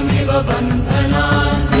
बन्दना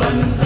बंद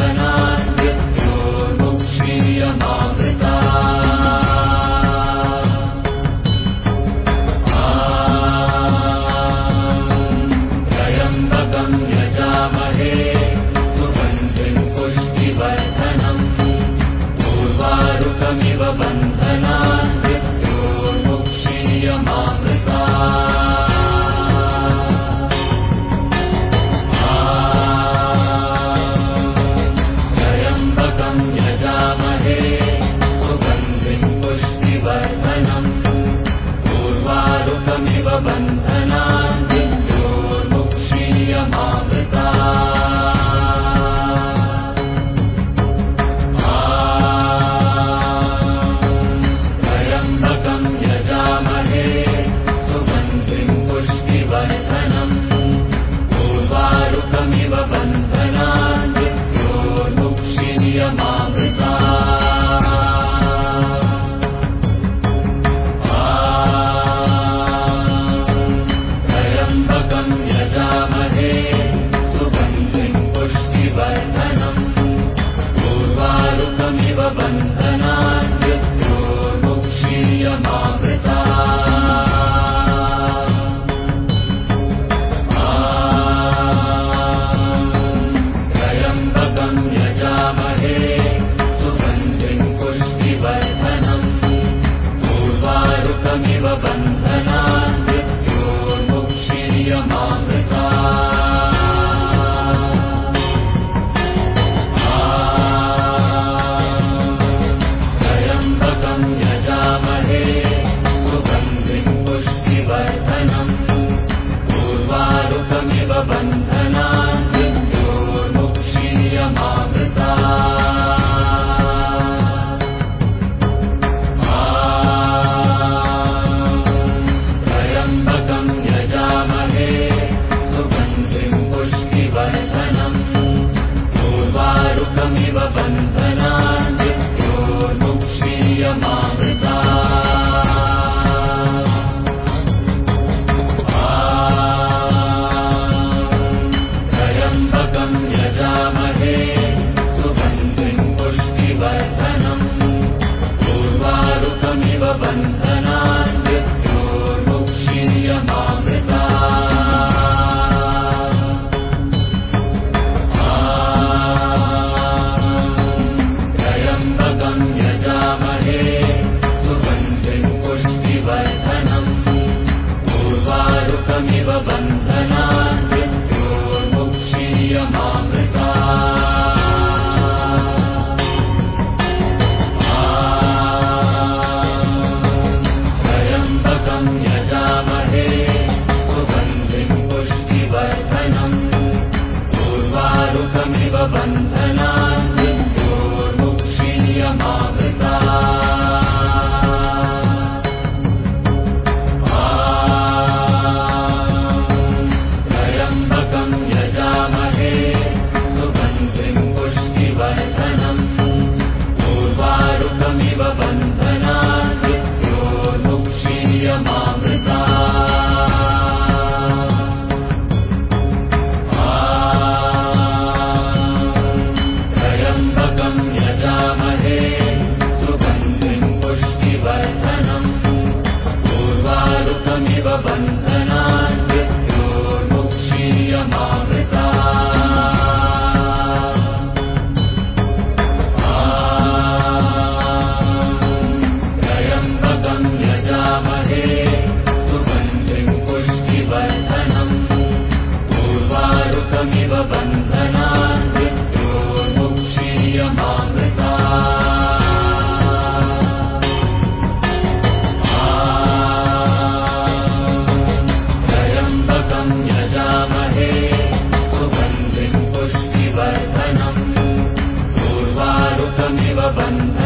पूर्वारुकमिव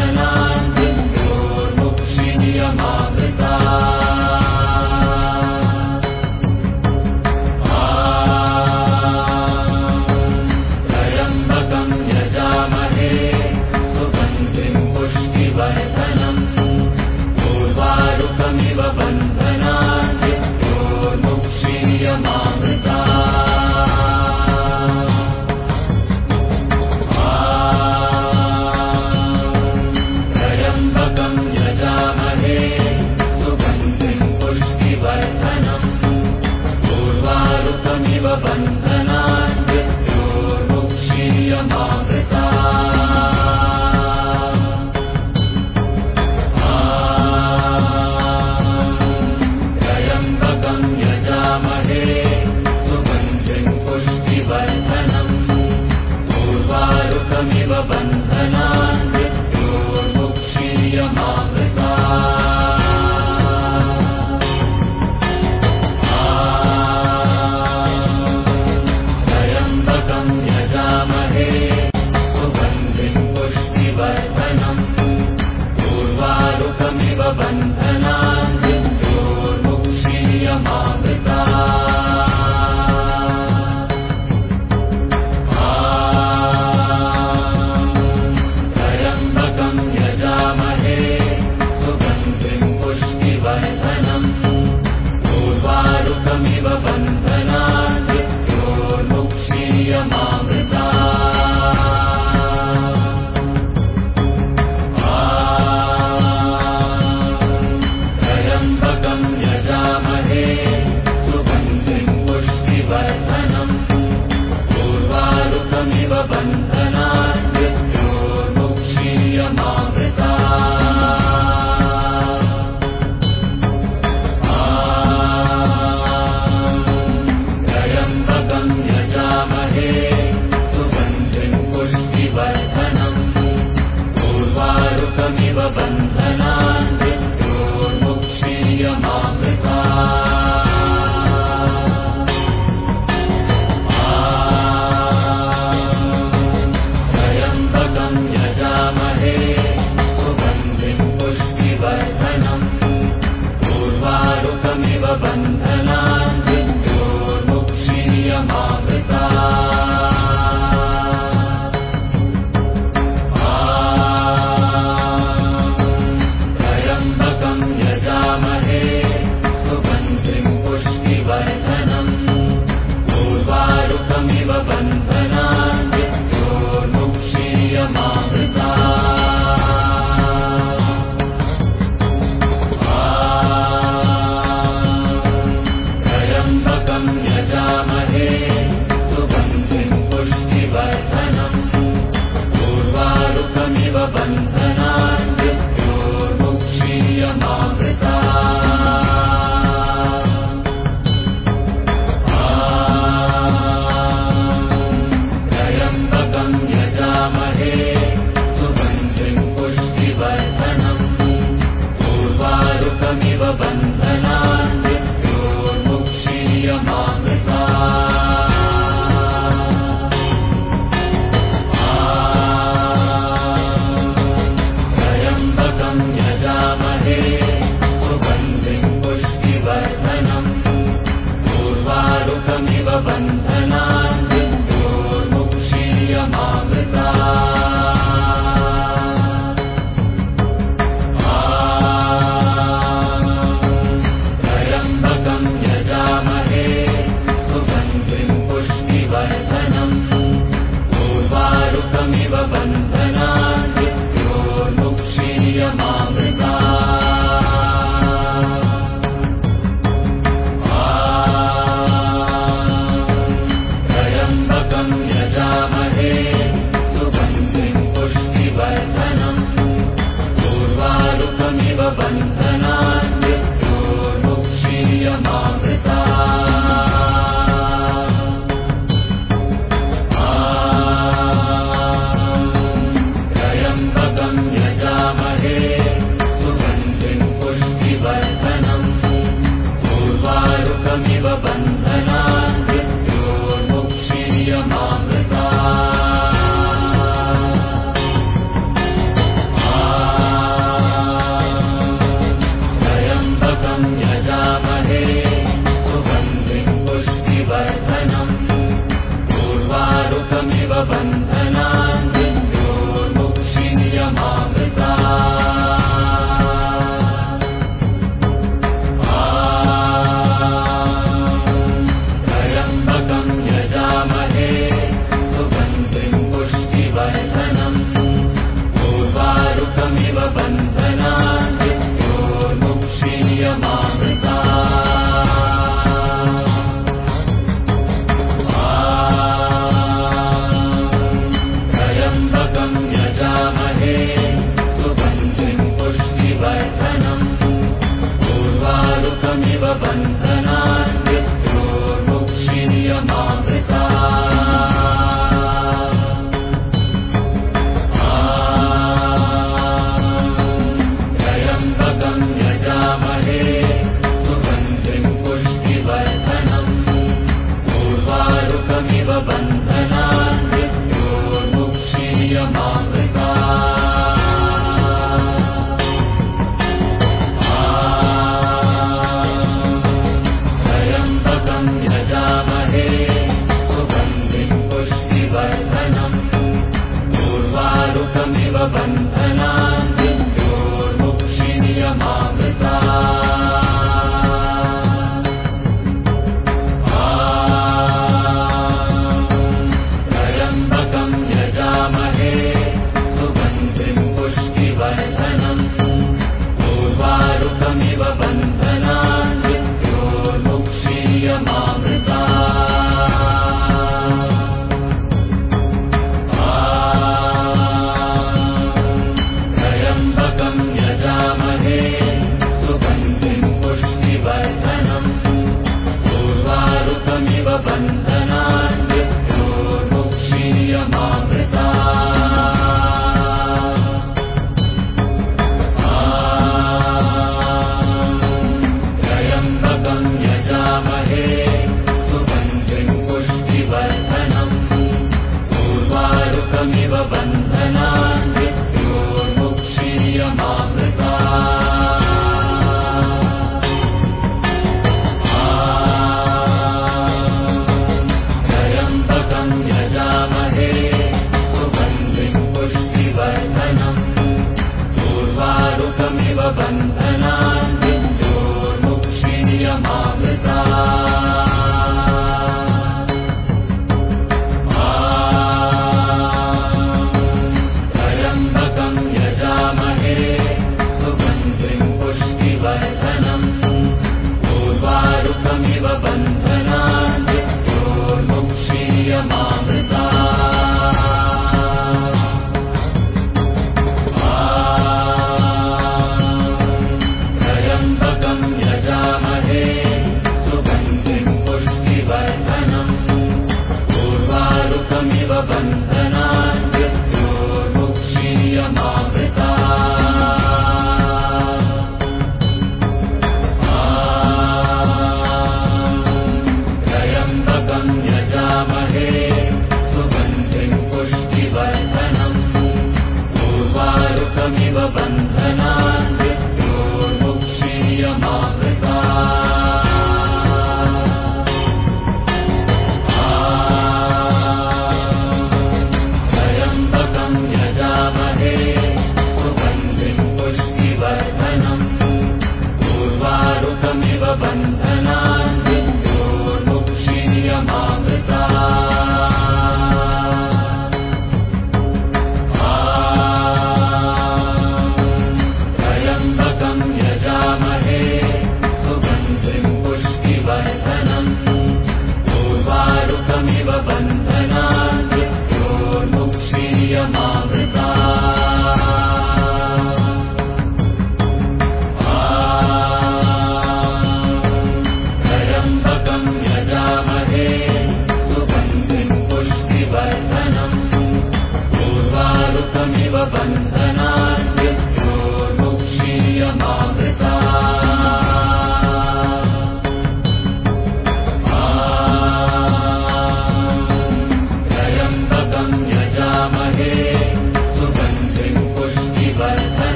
أنا عندي